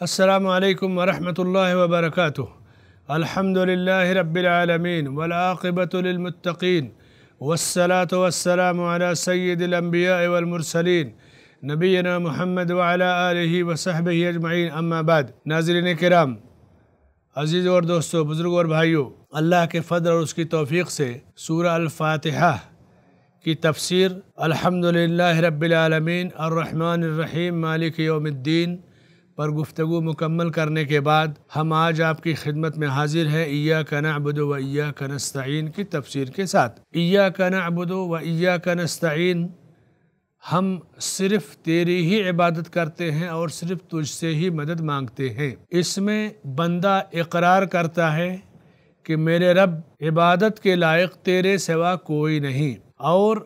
السلام علیکم ورحمۃ اللہ وبرکاتہ الحمد للہ رب العالمین والعاقبۃ للمتقین والصلاة والسلام على سید الانبیاء والمرسلین نبینا محمد وعلى آلہ وصحبہ اجمعین أما بعد ناظرین کرام عزیز اور دوستو بزرگ اور بھائیو اللہ کے فضل اور اس کی توفیق سے سورہ الفاتحہ کی تفسیر الحمدللہ رب العالمین الرحمن الرحیم مالک یوم الدین پر گفتگو مکمل کرنے کے بعد ہم آج آپ کی خدمت میں حاضر ہیں ایاک نعبد و ایاک نستعین کی تفسیر کے ساتھ۔ ایاک نعبد و ایاک نستعین، ہم صرف تیری ہی عبادت کرتے ہیں اور صرف تجھ سے ہی مدد مانگتے ہیں۔ اس میں بندہ اقرار کرتا ہے کہ میرے رب عبادت کے لائق تیرے سوا کوئی نہیں اور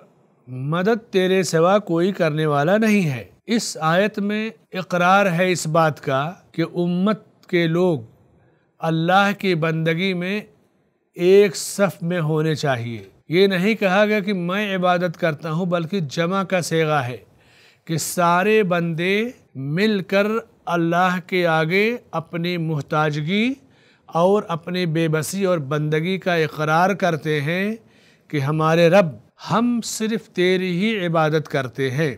مدد تیرے سوا کوئی کرنے والا نہیں ہے۔ اس آیت میں اقرار ہے اس بات کا کہ امت کے لوگ اللہ کی بندگی میں ایک صف میں ہونے چاہیے۔ یہ نہیں کہا گیا کہ میں عبادت کرتا ہوں، بلکہ جمع کا سیغا ہے کہ سارے بندے مل کر اللہ کے آگے اپنی محتاجگی اور اپنی بے بسی اور بندگی کا اقرار کرتے ہیں کہ ہمارے رب ہم صرف تیری ہی عبادت کرتے ہیں۔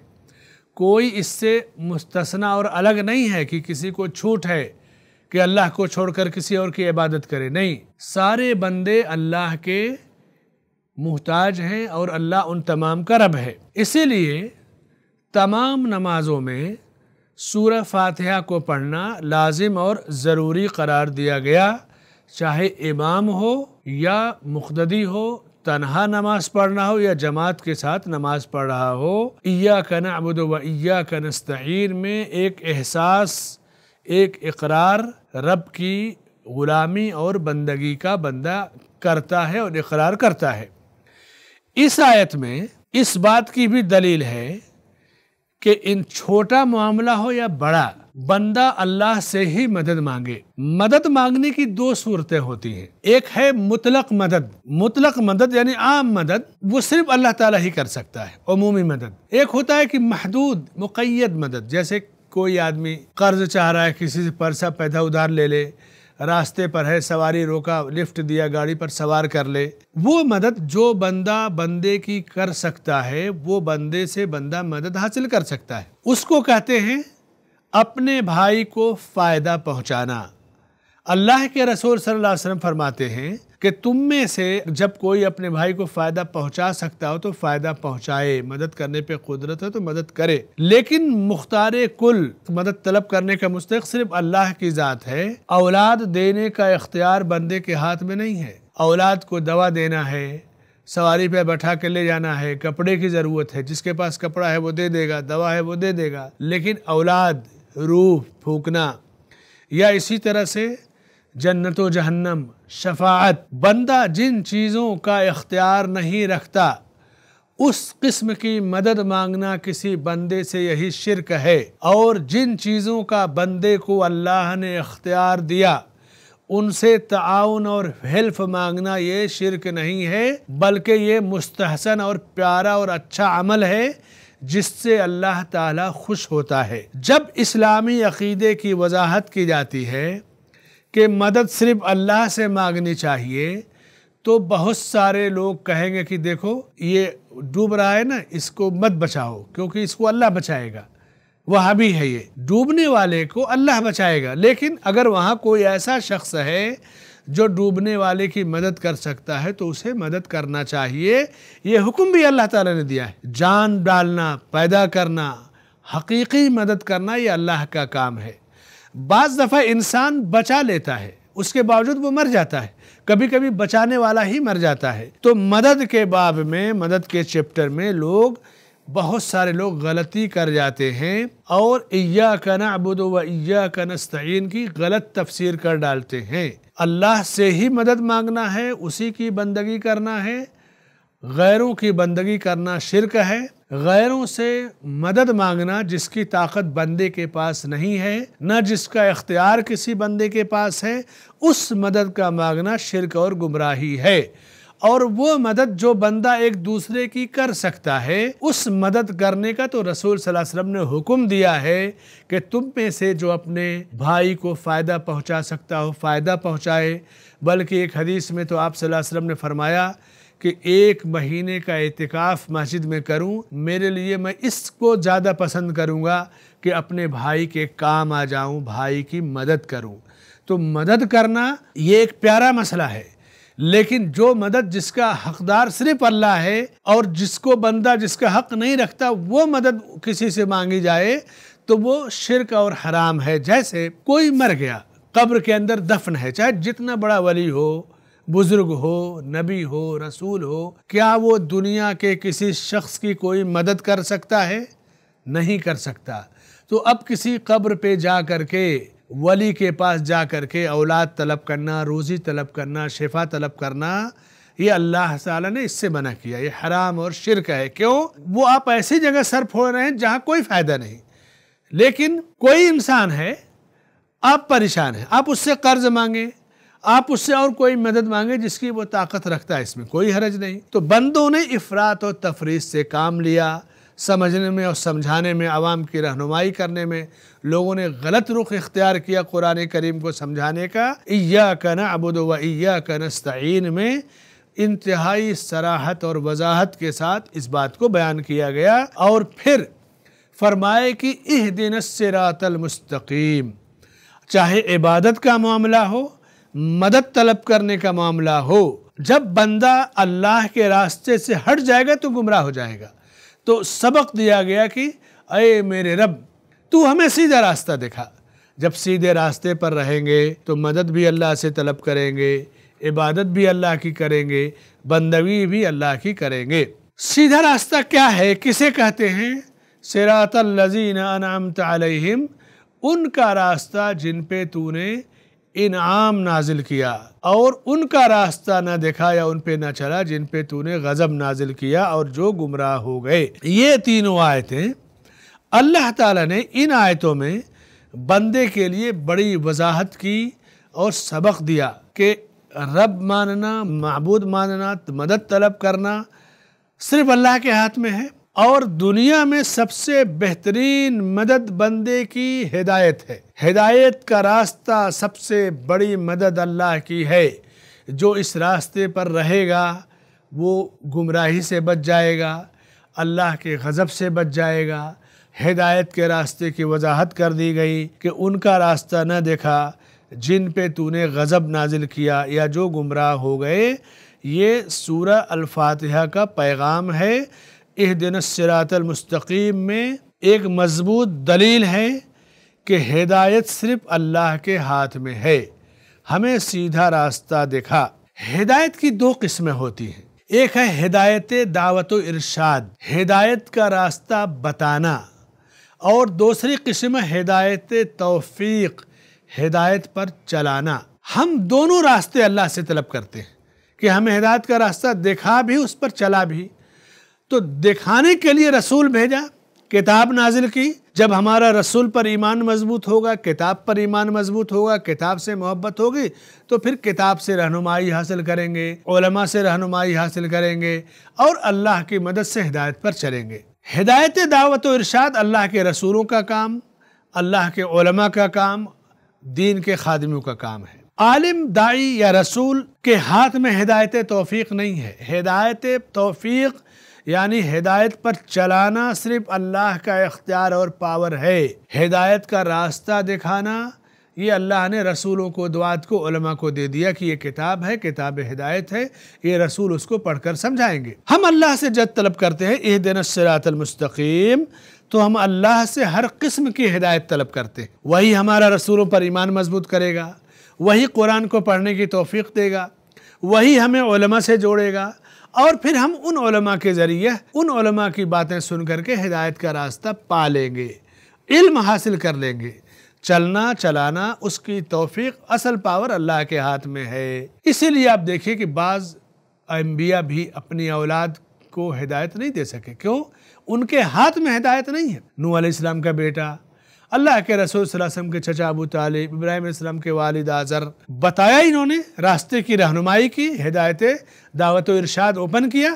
کوئی اس سے مستثنا اور الگ نہیں ہے کہ کسی کو چھوٹ ہے کہ اللہ کو چھوڑ کر کسی اور کی عبادت کرے۔ نہیں، سارے بندے اللہ کے محتاج ہیں اور اللہ ان تمام کا رب ہے۔ اسی لیے تمام نمازوں میں سورہ فاتحہ کو پڑھنا لازم اور ضروری قرار دیا گیا، چاہے امام ہو یا مقتدی ہو تنہا نماز پڑھنا ہو یا جماعت کے ساتھ نماز پڑھ رہا ہو، ایاک نعبد و ایاک نستعین میں ایک احساس، ایک اقرار رب کی غلامی اور بندگی کا بندہ کرتا ہے اور اقرار کرتا ہے۔ اس آیت میں اس بات کی بھی دلیل ہے کہ ان چھوٹا معاملہ ہو یا بڑا بندہ اللہ سے ہی مدد مانگے۔ مدد مانگنے کی دو صورتیں ہوتی ہیں۔ ایک ہے مطلق مدد۔ مطلق مدد یعنی عام مدد، وہ صرف اللہ تعالیٰ ہی کر سکتا ہے، عمومی مدد۔ ایک ہوتا ہے کہ محدود، مقید مدد، جیسے کوئی آدمی قرض چاہ رہا ہے، کسی سے پرسہ پیدا ادھار لے لے، راستے پر ہے، سواری روکا، لفٹ دیا، گاڑی پر سوار کر لے۔ وہ مدد جو بندہ بندے کی کر سکتا ہے، وہ بندے سے بندہ مدد حاصل کر سکتا ہے۔ اس کو کہتے ہیں اپنے بھائی کو فائدہ پہنچانا۔ اللہ کے رسول صلی اللہ علیہ وسلم فرماتے ہیں کہ تم میں سے جب کوئی اپنے بھائی کو فائدہ پہنچا سکتا ہو تو فائدہ پہنچائے، مدد کرنے پہ قدرت ہے تو مدد کرے۔ لیکن مختار کل، مدد طلب کرنے کا مستحق صرف اللہ کی ذات ہے۔ اولاد دینے کا اختیار بندے کے ہاتھ میں نہیں ہے۔ اولاد کو دوا دینا ہے، سواری پہ بٹھا کے لے جانا ہے، کپڑے کی ضرورت ہے، جس کے پاس کپڑا ہے وہ دے دے گا، دوا ہے وہ دے دے گا۔ لیکن اولاد روح پھونکنا۔ یا اسی طرح سے جنت و جہنم، شفاعت، بندہ جن چیزوں کا اختیار نہیں رکھتا، اس قسم کی مدد مانگنا کسی بندے سے یہی شرک ہے۔ اور جن چیزوں کا بندے کو اللہ نے اختیار دیا، ان سے تعاون اور حلف مانگنا یہ شرک نہیں ہے، بلکہ یہ مستحسن اور پیارا اور اچھا عمل ہے۔ جس سے اللہ تعالیٰ خوش ہوتا ہے۔ جب اسلامی عقیدے کی وضاحت کی جاتی ہے کہ مدد صرف اللہ سے مانگنی چاہیے، تو بہت سارے لوگ کہیں گے کہ دیکھو، یہ ڈوب رہا ہے نا، اس کو مت بچاؤ، کیونکہ اس کو اللہ بچائے گا۔ وہاں بھی ہے یہ۔ ڈوبنے والے کو اللہ بچائے گا۔ لیکن اگر وہاں کوئی ایسا شخص ہے جو ڈوبنے والے کی مدد کر سکتا ہے تو اسے مدد کرنا چاہیے۔ یہ حکم بھی اللہ تعالیٰ نے دیا ہے۔ جان ڈالنا، پیدا کرنا، حقیقی مدد کرنا، یہ اللہ کا کام ہے۔ بعض دفعہ انسان بچا لیتا ہے، اس کے باوجود وہ مر جاتا ہے۔ کبھی کبھی بچانے والا ہی مر جاتا ہے۔ تو مدد کے باب میں، مدد کے چپٹر میں لوگ بہت سارے لوگ غلطی کر جاتے ہیں اور ایاک نعبد و ایاک نستعین کی غلط تفسیر کر ڈالتے ہیں۔ اللہ سے ہی مدد مانگنا ہے، اسی کی بندگی کرنا ہے۔ غیروں کی بندگی کرنا شرک ہے۔ غیروں سے مدد مانگنا جس کی طاقت بندے کے پاس نہیں ہے، نہ جس کا اختیار کسی بندے کے پاس ہے، اس مدد کا مانگنا شرک اور گمراہی ہے۔ اور وہ مدد جو بندہ ایک دوسرے کی کر سکتا ہے، اس مدد کرنے کا تو رسول صلی اللہ علیہ وسلم نے حکم دیا ہے کہ تم میں سے جو اپنے بھائی کو فائدہ پہنچا سکتا ہو، فائدہ پہنچائے۔ بلکہ ایک حدیث میں تو آپ صلی اللہ علیہ وسلم نے فرمایا کہ ایک مہینے کا اعتکاف مسجد میں کروں، میرے لیے میں اس کو زیادہ پسند کروں گا کہ اپنے بھائی کے کام آ جاؤں، بھائی کی مدد کروں۔ تو مدد کرنا یہ ایک پیارا مسئلہ ہے۔ لیکن جو مدد جس کا حقدار صرف اللہ ہے اور جس کو بندہ جس کا حق نہیں رکھتا وہ مدد کسی سے مانگی جائے، تو وہ شرک اور حرام ہے۔ جیسے کوئی مر گیا، قبر کے اندر دفن ہے، چاہے جتنا بڑا ولی ہو، بزرگ ہو، نبی ہو، رسول ہو، کیا وہ دنیا کے کسی شخص کی کوئی مدد کر سکتا ہے؟ نہیں کر سکتا۔ تو اب کسی قبر پہ جا کر کے ولی کے پاس جا کر کے اولاد طلب کرنا، روزی طلب کرنا، شفا طلب کرنا، یہ اللہ تعالیٰ نے اس سے منع کیا۔ یہ حرام اور شرک ہے۔ کیوں؟ وہ آپ ایسی جگہ سر پھوڑ رہے ہیں جہاں کوئی فائدہ نہیں۔ لیکن کوئی انسان ہے، آپ پریشان ہیں۔ آپ اس سے قرض مانگیں، آپ اس سے اور کوئی مدد مانگے جس کی وہ طاقت رکھتا ہے اس میں۔ کوئی حرج نہیں۔ تو بندوں نے افراد و تفریح سے کام لیا، سمجھنے میں اور سمجھانے میں، عوام کی رہنمائی کرنے میں۔ لوگوں نے غلط رخ اختیار کیا قرآن کریم کو سمجھانے کا۔ ایاک نعبد و ایاک نستعین میں انتہائی سراحت اور وضاحت کے ساتھ اس بات کو بیان کیا گیا۔ اور پھر فرمائے کہ اہدن الصراط المستقیم، چاہے عبادت کا معاملہ ہو، مدد طلب کرنے کا معاملہ ہو، جب بندہ اللہ کے راستے سے ہٹ جائے گا تو گمراہ ہو جائے گا۔ تو سبق دیا گیا کہ اے میرے رب تو ہمیں سیدھا راستہ دکھا۔ جب سیدھے راستے پر رہیں گے تو مدد بھی اللہ سے طلب کریں گے، عبادت بھی اللہ کی کریں گے، بندگی بھی اللہ کی کریں گے۔ سیدھا راستہ کیا ہے؟ کسے کہتے ہیں؟ سراط الذین انعمت علیہم، ان کا راستہ جن پہ تو نے انعام نازل کیا۔ اور ان کا راستہ نہ دیکھا یا ان پہ نہ چلا جن پہ تو نے غضب نازل کیا اور جو گمراہ ہو گئے۔ یہ تینوں آیتیں اللہ تعالیٰ نے ان آیتوں میں بندے کے لیے بڑی وضاحت کی اور سبق دیا کہ رب ماننا، معبود ماننا، مدد طلب کرنا صرف اللہ کے ہاتھ میں ہے اور دنیا میں سب سے بہترین مدد بندے کی ہدایت ہے۔ ہدایت کا راستہ سب سے بڑی مدد اللہ کی ہے۔ جو اس راستے پر رہے گا، وہ گمراہی سے بچ جائے گا، اللہ کے غضب سے بچ جائے گا۔ ہدایت کے راستے کی وضاحت کر دی گئی کہ ان کا راستہ نہ دیکھا، جن پہ تو نے غضب نازل کیا یا جو گمراہ ہو گئے، یہ سورہ الفاتحہ کا پیغام ہے۔ اہدن الصراط المستقیم میں ایک مضبوط دلیل ہے کہ ہدایت صرف اللہ کے ہاتھ میں ہے۔ ہمیں سیدھا راستہ دکھا ہدایت کی دو قسمیں ہوتی ہیں۔ ایک ہے ہدایت دعوت و ارشاد۔ ہدایت کا راستہ بتانا۔ اور دوسری قسم ہدایت توفیق، ہدایت پر چلانا۔ ہم دونوں راستے اللہ سے طلب کرتے ہیں کہ ہمیں ہدایت کا راستہ دیکھا بھی، اس پر چلا بھی۔ تو دکھانے کے لیے رسول بھیجا، کتاب نازل کی۔ جب ہمارا رسول پر ایمان مضبوط ہوگا، کتاب پر ایمان مضبوط ہوگا، کتاب سے محبت ہوگی، تو پھر کتاب سے رہنمائی حاصل کریں گے، علماء سے رہنمائی حاصل کریں گے اور اللہ کی مدد سے ہدایت پر چلیں گے۔ ہدایت دعوت و ارشاد اللہ کے رسولوں کا کام، اللہ کے علماء کا کام، دین کے خادموں کا کام ہے۔ عالم دائی یا رسول کے ہاتھ میں ہدایت توفیق نہیں ہے۔ ہدایت توفیق یعنی ہدایت پر چلانا صرف اللہ کا اختیار اور پاور ہے۔ ہدایت کا راستہ دکھانا یہ اللہ نے رسولوں کو دعات کو علماء کو دے دیا کہ یہ کتاب ہے، کتاب ہدایت ہے، یہ رسول اس کو پڑھ کر سمجھائیں گے۔ ہم اللہ سے جد طلب کرتے ہیں اہ دن السراط المستقیم، تو ہم اللہ سے ہر قسم کی ہدایت طلب کرتے ہیں۔ وہی ہمارا رسولوں پر ایمان مضبوط کرے گا، وہی قرآن کو پڑھنے کی توفیق دے گا، وہی ہمیں علماء سے جوڑے گا۔ اور پھر ہم ان علماء کے ذریعے ان علماء کی باتیں سن کر کے ہدایت کا راستہ پا لیں گے، علم حاصل کر لیں گے۔ چلنا چلانا اس کی توفیق اصل پاور اللہ کے ہاتھ میں ہے۔ اسی لیے آپ دیکھیں کہ بعض انبیاء بھی اپنی اولاد کو ہدایت نہیں دے سکے۔ کیوں؟ ان کے ہاتھ میں ہدایت نہیں ہے۔ نو علیہ السلام کا بیٹا، اللہ کے رسول صلی اللہ علیہ وسلم کے چچا ابو طالب، ابراہیم علیہ السلام کے والد آزر بتایا انہوں نے راستے کی رہنمائی کی ہدایت دعوت و ارشاد اوپن کیا۔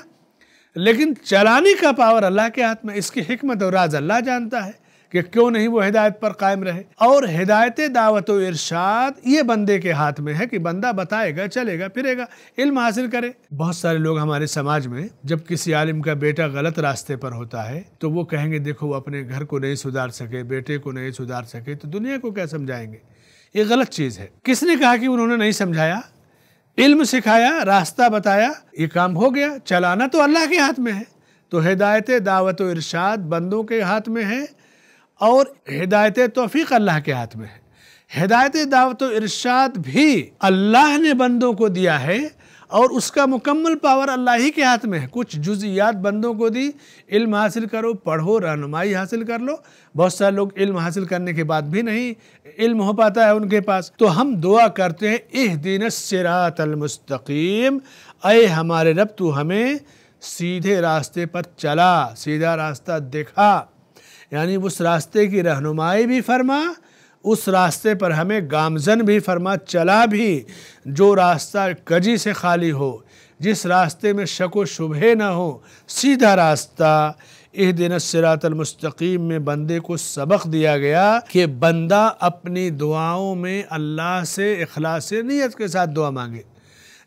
لیکن چلانے کا پاور اللہ کے ہاتھ میں، اس کی حکمت اور راز اللہ جانتا ہے۔ کہ کیوں نہیں وہ ہدایت پر قائم رہے؟ اور ہدایت دعوت و ارشاد یہ بندے کے ہاتھ میں ہے کہ بندہ بتائے گا، چلے گا، پھرے گا، علم حاصل کرے۔ بہت سارے لوگ ہمارے سماج میں جب کسی عالم کا بیٹا غلط راستے پر ہوتا ہے تو وہ کہیں گے، دیکھو، وہ اپنے گھر کو نہیں سدھار سکے، بیٹے کو نہیں سدھار سکے، تو دنیا کو کیا سمجھائیں گے؟ یہ غلط چیز ہے۔ کس نے کہا کہ انہوں نے نہیں سمجھایا؟ علم سکھایا، راستہ بتایا، یہ کام ہو گیا، چلانا تو اللہ کے ہاتھ میں ہے۔ تو ہدایت دعوت و ارشاد بندوں کے ہاتھ میں ہے۔ اور ہدایت توفیق اللہ کے ہاتھ میں ہے۔ ہدایت دعوت و ارشاد بھی اللہ نے بندوں کو دیا ہے اور اس کا مکمل پاور اللہ ہی کے ہاتھ میں ہے۔ کچھ جزیات بندوں کو دی، علم حاصل کرو، پڑھو، رہنمائی حاصل کر لو۔ بہت سارے لوگ علم حاصل کرنے کے بعد بھی نہیں علم ہو پاتا ہے ان کے پاس۔ تو ہم دعا کرتے ہیں اہ دین السراط المستقیم۔ اے ہمارے رب، تو ہمیں سیدھے راستے پر چلا، سیدھا راستہ دکھا۔ یعنی اس راستے کی رہنمائی بھی فرما، اس راستے پر ہمیں گامزن بھی فرما، چلا بھی، جو راستہ کجی سے خالی ہو، جس راستے میں شک و شبہ نہ ہو، سیدھا راستہ۔ اہ دن السراط المستقیم میں بندے کو سبق دیا گیا کہ بندہ اپنی دعاؤں میں اللہ سے، اخلاص نیت کے ساتھ دعا مانگے۔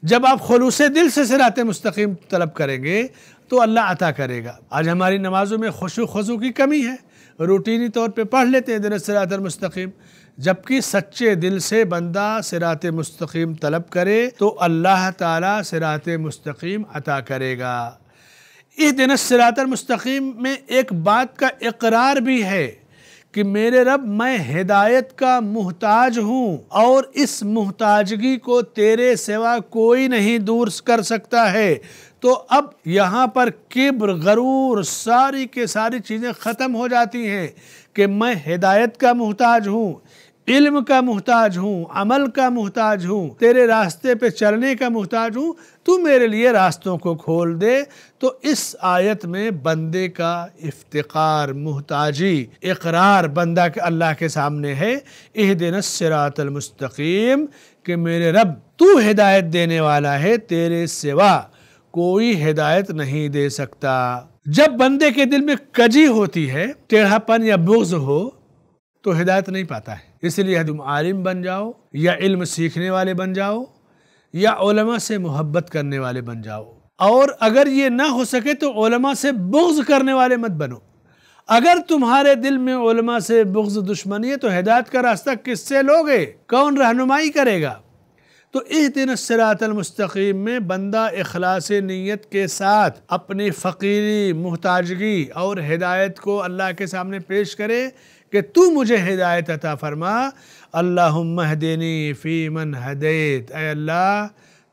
جب آپ خلوص دل سے سرات مستقیم طلب کریں گے تو اللہ عطا کرے گا۔ آج ہماری نمازوں میں خوش و خضو کی کمی ہے۔ روٹینی طور پہ پڑھ لیتے ہیں دن سرات المستقیم۔ جبکہ سچے دل سے بندہ سرات مستقیم طلب کرے تو اللہ تعالیٰ سرات مستقیم عطا کرے گا۔ اس دن سرات المستقیم میں ایک بات کا اقرار بھی ہے۔ کہ میرے رب میں ہدایت کا محتاج ہوں اور اس محتاجگی کو تیرے سوا کوئی نہیں دور کر سکتا ہے۔ تو اب یہاں پر کبر، غرور، ساری کے ساری چیزیں ختم ہو جاتی ہیں کہ میں ہدایت کا محتاج ہوں۔ علم کا محتاج ہوں، عمل کا محتاج ہوں، تیرے راستے پہ چلنے کا محتاج ہوں، تو میرے لیے راستوں کو کھول دے۔ تو اس آیت میں بندے کا افتقار، محتاجی، اقرار بندہ کے اللہ کے سامنے ہے۔ اہدن السراط المستقیم، کہ میرے رب تو ہدایت دینے والا ہے، تیرے سوا کوئی ہدایت نہیں دے سکتا۔ جب بندے کے دل میں کجی ہوتی ہے ٹیڑھا پن یا بغض ہو، تو ہدایت نہیں پاتا ہے۔ اس لیے تم عالم بن جاؤ یا علم سیکھنے والے بن جاؤ یا علماء سے محبت کرنے والے بن جاؤ۔ اور اگر یہ نہ ہو سکے تو علماء سے بغض کرنے والے مت بنو۔ اگر تمہارے دل میں علماء سے بغض دشمنی ہے تو ہدایت کا راستہ کس سے لوگے؟ کون رہنمائی کرے گا؟ تو اس دن السراط المستقیم میں بندہ اخلاص نیت کے ساتھ اپنی فقیری، محتاجگی اور ہدایت کو اللہ کے سامنے پیش کرے کہ تو مجھے ہدایت عطا فرما۔ اللہم اہدنی فی من ہدیت۔ اے اللہ،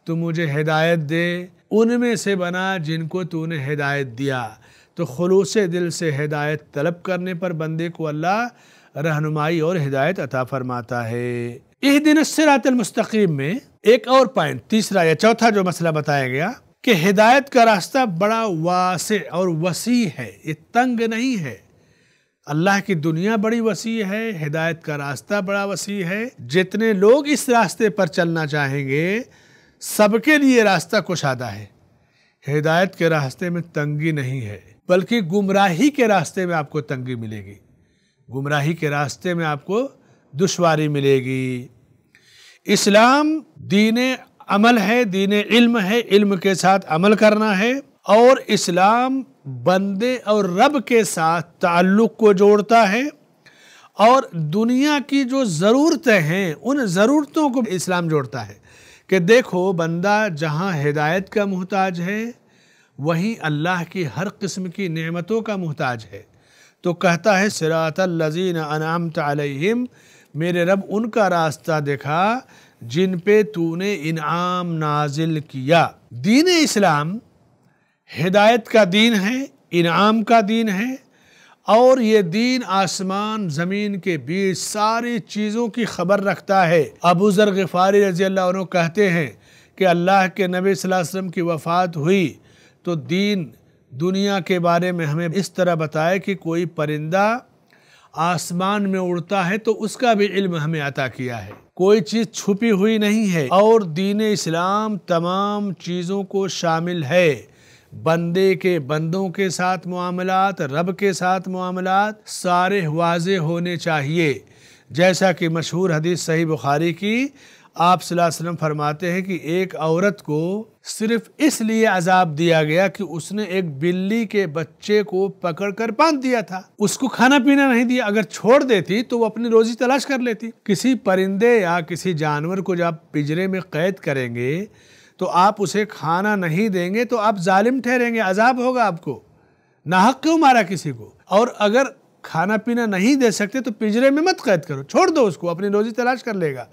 تو مجھے ہدایت دے۔ ان میں سے بنا جن کو تو نے ہدایت دیا۔ تو خلوص دل سے ہدایت طلب کرنے پر بندے کو اللہ رہنمائی اور ہدایت عطا فرماتا ہے۔ یہ دن السراط المستقیم میں ایک اور پوائنٹ، تیسرا یا چوتھا جو مسئلہ بتایا گیا کہ ہدایت کا راستہ بڑا واسع اور وسیع ہے، یہ تنگ نہیں ہے۔ اللہ کی دنیا بڑی وسیع ہے، ہدایت کا راستہ بڑا وسیع ہے۔ جتنے لوگ اس راستے پر چلنا چاہیں گے، سب کے لیے راستہ کشادہ ہے۔ ہدایت کے راستے میں تنگی نہیں ہے، بلکہ گمراہی کے راستے میں آپ کو تنگی ملے گی۔ گمراہی کے راستے میں آپ کو دشواری ملے گی۔ اسلام دین عمل ہے، دین علم ہے، علم کے ساتھ عمل کرنا ہے اور اسلام بندے اور رب کے ساتھ تعلق کو جوڑتا ہے اور دنیا کی جو ضرورتیں ہیں، ان ضرورتوں کو اسلام جوڑتا ہے کہ دیکھو، بندہ جہاں ہدایت کا محتاج ہے، وہیں اللہ کی ہر قسم کی نعمتوں کا محتاج ہے۔ تو کہتا ہے سراط الزین انعامت علیہم، میرے رب ان کا راستہ دیکھا جن پہ تو نے انعام نازل کیا۔ دین اسلام ہدایت کا دین ہے، انعام کا دین ہے، اور یہ دین آسمان، زمین کے بیچ ساری چیزوں کی خبر رکھتا ہے۔ ابو ذر غفاری رضی اللہ عنہ کہتے ہیں کہ اللہ کے نبی صلی اللہ علیہ وسلم کی وفات ہوئی تو دین دنیا کے بارے میں ہمیں اس طرح بتائے کہ کوئی پرندہ آسمان میں اڑتا ہے تو اس کا بھی علم ہمیں عطا کیا ہے۔ کوئی چیز چھپی ہوئی نہیں ہے اور دین اسلام تمام چیزوں کو شامل ہے۔ بندے کے بندوں کے ساتھ معاملات، رب کے ساتھ معاملات سارے واضح ہونے چاہیے۔ جیسا کہ مشہور حدیث صحیح بخاری کی آپ صلی اللہ علیہ وسلم فرماتے ہیں کہ ایک عورت کو صرف اس لیے عذاب دیا گیا کہ اس نے ایک بلی کے بچے کو پکڑ کر باندھ دیا تھا۔ اس کو کھانا پینا نہیں دیا، اگر چھوڑ دیتی تو وہ اپنی روزی تلاش کر لیتی۔ کسی پرندے یا کسی جانور کو جب پجرے میں قید کریں گے تو آپ اسے کھانا نہیں دیں گے تو آپ ظالم ٹھہریں گے، عذاب ہوگا آپ کو۔ ناحق کیوں مارا کسی کو؟ اور اگر کھانا پینا نہیں دے سکتے تو پجرے میں مت قید کرو، چھوڑ دو اس کو، اپنی روزی تلاش کر لے گا۔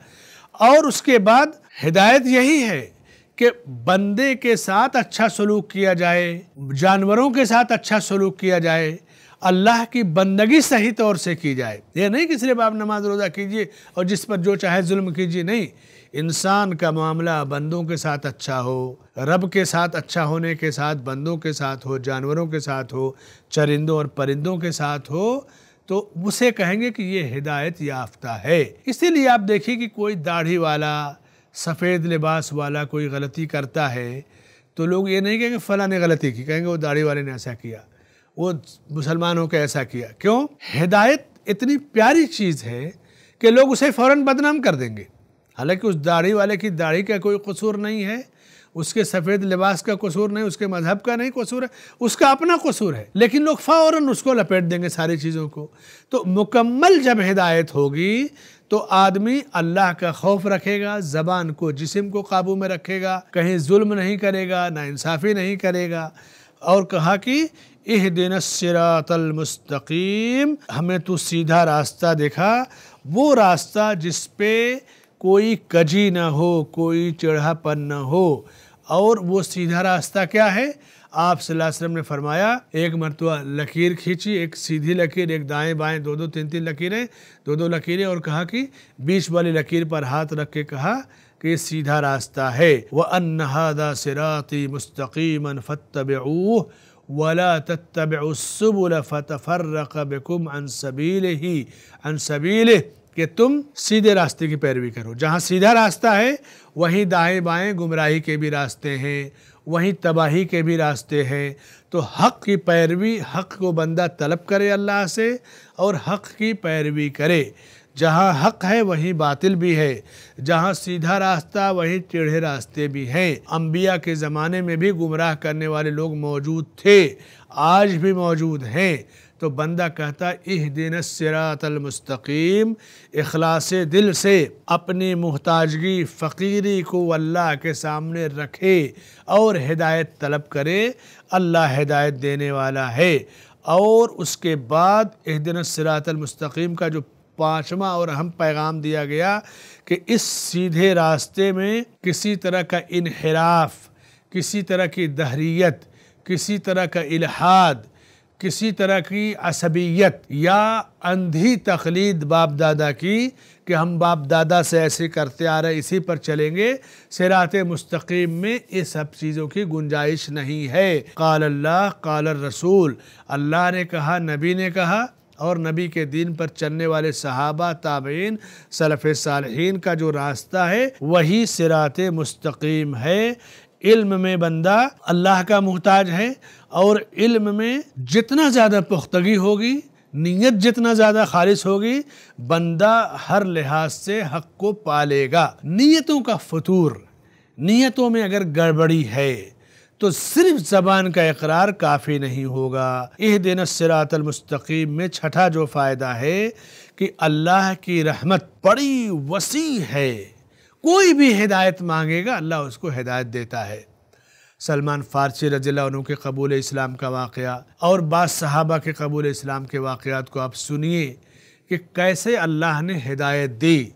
اور اس کے بعد ہدایت یہی ہے کہ بندے کے ساتھ اچھا سلوک کیا جائے، جانوروں کے ساتھ اچھا سلوک کیا جائے، اللہ کی بندگی صحیح طور سے کی جائے۔ یہ نہیں کہ صرف آپ نماز روزہ کیجیے اور جس پر جو چاہے ظلم کیجیے، نہیں۔ انسان کا معاملہ بندوں کے ساتھ اچھا ہو، رب کے ساتھ اچھا ہونے کے ساتھ، بندوں کے ساتھ ہو، جانوروں کے ساتھ ہو، چرندوں اور پرندوں کے ساتھ ہو، تو اسے کہیں گے کہ یہ ہدایت یافتہ ہے۔ اسی لیے آپ دیکھیں کہ کوئی داڑھی والا، سفید لباس والا کوئی غلطی کرتا ہے، تو لوگ یہ نہیں کہیں گے فلاں نے غلطی کی، کہیں گے وہ داڑھی والے نے ایسا کیا، وہ مسلمانوں کے ایسا کیا۔ کیوں؟ ہدایت اتنی پیاری چیز ہے کہ لوگ اسے فوراً بدنام کر دیں گے۔ حالانکہ اس داڑھی والے کی داڑھی کا کوئی قصور نہیں ہے، اس کے سفید لباس کا قصور نہیں، اس کے مذہب کا نہیں قصور ہے، اس کا اپنا قصور ہے۔ لیکن لوگ فوراً اس کو لپیٹ دیں گے ساری چیزوں کو۔ تو مکمل جب ہدایت ہوگی تو آدمی اللہ کا خوف رکھے گا، زبان کو، جسم کو قابو میں رکھے گا۔ کہیں ظلم نہیں کرے گا نا انصافی نہیں کرے گا۔ اور کہا کہ اہدن الصراط المستقیم، ہمیں تو سیدھا راستہ دیکھا وہ راستہ جس پہ کوئی کجی نہ ہو، کوئی چڑھا پن نہ ہو۔ اور وہ سیدھا راستہ کیا ہے؟ آپ صلی اللہ علیہ وسلم نے فرمایا، ایک مرتبہ لکیر کھینچی، ایک سیدھی لکیر، ایک دائیں بائیں، دو دو، تین تین لکیریں، دو دو لکیریں اور کہا کہ بیچ والی لکیر پر ہاتھ رکھ کے کہا کہ یہ سیدھا راستہ ہے۔ وَأَنَّ هَذَا صِرَاطِ مُسْتَقِيمًا فَاتَّبِعُوهُ وَلَا تَتَّبِعُوا السُّبُلَ فَتَفَرَّقَ بِكُمْ عَنْ سَبِيلِهِ عَنْ سَبِيلِهِ۔ کہ تم سیدھے راستے کی پیروی کرو۔ جہاں سیدھا راستہ ہے، وہیں دائیں بائیں گمراہی کے بھی راستے ہیں، وہیں تباہی کے بھی راستے ہیں۔ تو حق کی پیروی حق کو بندہ طلب کرے اللہ سے اور حق کی پیروی کرے۔ جہاں حق ہے، وہیں باطل بھی ہے۔ جہاں سیدھا راستہ، وہیں ٹیڑھے راستے بھی ہیں۔ انبیاء کے زمانے میں بھی گمراہ کرنے والے لوگ موجود تھے، آج بھی موجود ہیں۔ تو بندہ کہتا اہدن الصراط المستقیم، اخلاص دل سے اپنی محتاجگی، فقیری کو اللہ کے سامنے رکھے اور ہدایت طلب کرے۔ اللہ ہدایت دینے والا ہے۔ اور اس کے بعد اہدن الصراط المستقیم کا جو پانچواں اور اہم پیغام دیا گیا کہ اس سیدھے راستے میں کسی طرح کا انحراف، کسی طرح کی دہریت، کسی طرح کا الحاد کسی طرح کی عصبیت یا اندھی تقلید باپ دادا کی کہ ہم باپ دادا سے ایسے کرتے آ رہے، اسی پر چلیں گے۔ سرات مستقیم میں یہ سب چیزوں کی گنجائش نہیں ہے۔ قال اللہ، قال الرسول۔ اللہ نے کہا، نبی نے کہا اور نبی کے دین پر چلنے والے صحابہ، تابعین صلف صالحین کا جو راستہ ہے، وہی سرات مستقیم ہے۔ علم میں بندہ اللہ کا محتاج ہے اور علم میں جتنا زیادہ پختگی ہوگی، نیت جتنا زیادہ خالص ہوگی، بندہ ہر لحاظ سے حق کو پالے گا۔ نیتوں کا فطور، نیتوں میں اگر گڑبڑی ہے تو صرف زبان کا اقرار کافی نہیں ہوگا۔ اہ دن السراط المستقیم میں چھٹا جو فائدہ ہے کہ اللہ کی رحمت بڑی وسیع ہے۔ کوئی بھی ہدایت مانگے گا، اللہ اس کو ہدایت دیتا ہے۔ سلمان فارسی رضی اللہ عنہ کے قبول اسلام کا واقعہ اور بعض صحابہ کے قبول اسلام کے واقعات کو آپ سنیے کہ کیسے اللہ نے ہدایت دی۔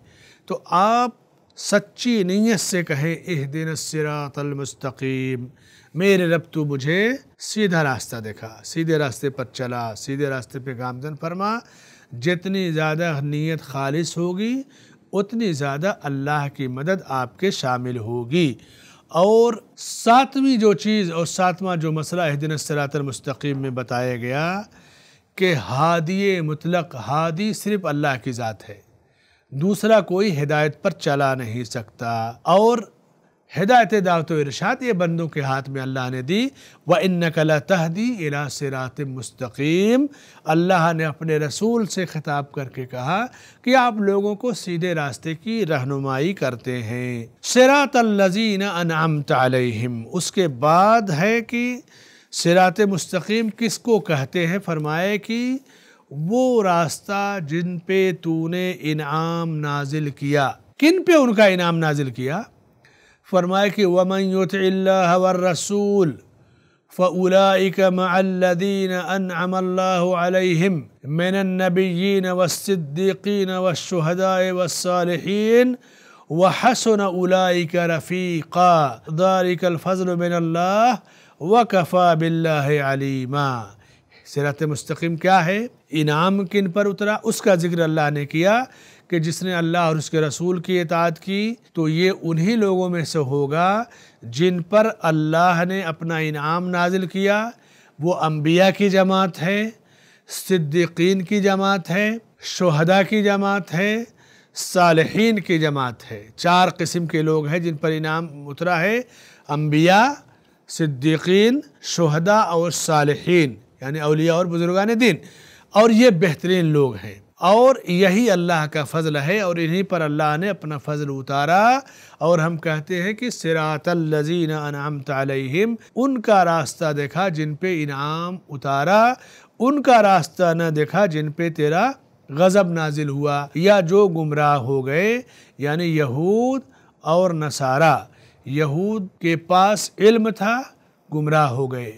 تو آپ سچی نیت سے کہیں اہدن الصراط المستقیم، میرے رب تو مجھے سیدھا راستہ دیکھا سیدھے راستے پر چلا، سیدھے راستے پہ گامزن فرما، جتنی زیادہ نیت خالص ہوگی اتنی زیادہ اللہ کی مدد آپ کے شامل ہوگی۔ اور ساتویں جو چیز اور ساتواں جو مسئلہ اہدن الصراط المستقیم میں بتایا گیا کہ ہادی مطلق، ہادی صرف اللہ کی ذات ہے۔ دوسرا کوئی ہدایت پر چلا نہیں سکتا۔ اور ہدایت دعوت و ارشاد یہ بندوں کے ہاتھ میں اللہ نے دی، وَإِنَّكَ لَتَهْدِي إِلَى صِرَاطٍ مُسْتَقِيمٍ۔ اللہ نے اپنے رسول سے خطاب کر کے کہا کہ آپ لوگوں کو سیدھے راستے کی رہنمائی کرتے ہیں۔ صِرَاطَ الَّذِينَ أَنْعَمْتَ عَلَيْهِمْ اس کے بعد ہے کہ صراط مستقیم کس کو کہتے ہیں؟ فرمائے کہ وہ راستہ جن پہ تو نے انعام نازل کیا۔ کن پہ ان کا انعام نازل کیا؟ فرمائے کہ وَمَن يُتْعِ اللَّهَ وَالرَّسُولِ فَأُولَئِكَ مَعَ الَّذِينَ أَنْعَمَ اللَّهُ عَلَيْهِمْ مِنَ النَّبِيِّينَ وَالصِّدِّقِينَ وَالشُّهَدَاءِ وَالصَّالِحِينَ وَحَسُنَ أُولَئِكَ رَفِيقًا ذَلِكَ الْفَضْلُ مِنَ اللَّهِ انعام کن پر اترا۔ اس کا ذکر اللہ نے کیا کہ جس نے اللہ اور اس کے رسول کی اطاعت کی، تو یہ انہی لوگوں میں سے ہوگا جن پر اللہ نے اپنا انعام نازل کیا۔ وہ انبیاء کی جماعت ہے، صدیقین کی جماعت ہے، شہداء کی جماعت ہے، صالحین کی جماعت ہے۔ چار قسم کے لوگ ہیں جن پر انعام اترا ہے۔ انبیاء، صدیقین، شہداء اور صالحین یعنی اولیاء اور بزرگان دین۔ اور یہ بہترین لوگ ہیں۔ اور یہی اللہ کا فضل ہے اور انہی پر اللہ نے اپنا فضل اتارا۔ اور ہم کہتے ہیں کہ سراط الذین انعمت علیہم، ان کا راستہ دیکھا جن پہ انعام اتارا، ان کا راستہ نہ دیکھا جن پہ تیرا غضب نازل ہوا، یا جو گمراہ ہو گئے یعنی یہود اور نصارہ۔ یہود کے پاس علم تھا، گمراہ ہو گئے۔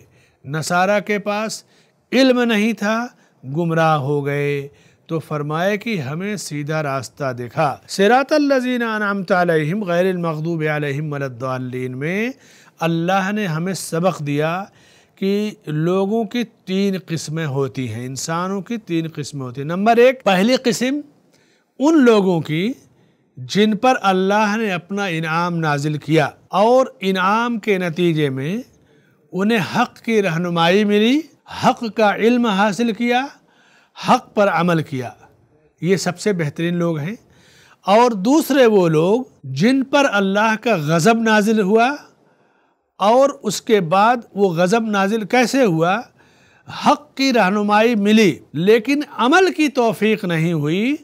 نصارہ کے پاس علم نہیں تھا گمراہ ہو گئے تو فرمائے کہ ہمیں سیدھا راستہ دکھا۔ سراط الذین انعمت علیہم غیر المغضوب علیہم والدالین میں اللہ نے ہمیں سبق دیا کہ لوگوں کی تین قسمیں ہوتی ہیں، انسانوں کی تین قسمیں ہوتی ہیں۔ نمبر ایک، پہلی قسم ان لوگوں کی جن پر اللہ نے اپنا انعام نازل کیا اور انعام کے نتیجے میں انہیں حق کی رہنمائی ملی۔ حق کا علم حاصل کیا، حق پر عمل کیا۔ یہ سب سے بہترین لوگ ہیں۔ اور دوسرے وہ لوگ جن پر اللہ کا غضب نازل ہوا اور اس کے بعد وہ غضب نازل کیسے ہوا، حق کی رہنمائی ملی، لیکن عمل کی توفیق نہیں ہوئی،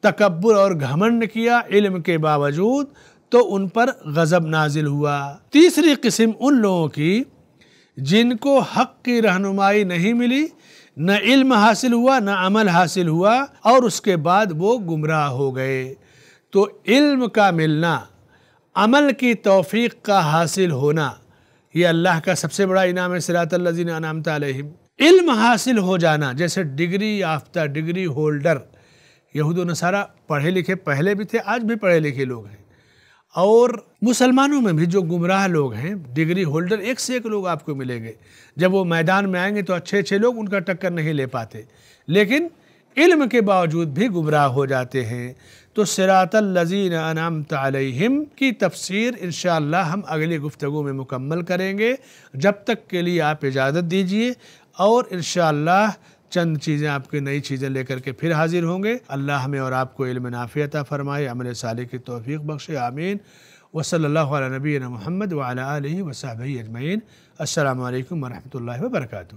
تکبر اور گھمنڈ کیا علم کے باوجود تو ان پر غضب نازل ہوا۔ تیسری قسم ان لوگوں کی جن کو حق کی رہنمائی نہیں ملی، نہ علم حاصل ہوا، نہ عمل حاصل ہوا، اور اس کے بعد وہ گمراہ ہو گئے۔ تو علم کا ملنا، عمل کی توفیق کا حاصل ہونا، یہ اللہ کا سب سے بڑا انعام ہے، صراط الذین انعمت علیہم۔ علم حاصل ہو جانا، جیسے ڈگری، یافتہ ڈگری ہولڈر۔ یہود و نصارہ پڑھے لکھے پہلے بھی تھے، آج بھی پڑھے لکھے لوگ ہیں۔ اور مسلمانوں میں بھی جو گمراہ لوگ ہیں، ڈگری ہولڈر ایک سے ایک لوگ آپ کو ملیں گے۔ جب وہ میدان میں آئیں گے تو اچھے اچھے لوگ ان کا ٹکر نہیں لے پاتے۔ لیکن علم کے باوجود بھی گمراہ ہو جاتے ہیں۔ تو سراط الذین انعمت علیہم کی تفسیر انشاءاللہ ہم اگلی گفتگو میں مکمل کریں گے۔ جب تک کے لیے آپ اجازت دیجیے اور انشاءاللہ چند چیزیں آپ کی نئی چیزیں لے کر کے پھر حاضر ہوں گے۔ اللہ ہمیں اور آپ کو علم عطا فرمائے، عمل صالح کی توفیق بخشے، آمین۔ وصلی اللہ علیہ نبی محمد وعلی علیہ وصحبہ اجمعین۔ السلام علیکم ورحمۃ اللہ وبرکاتہ۔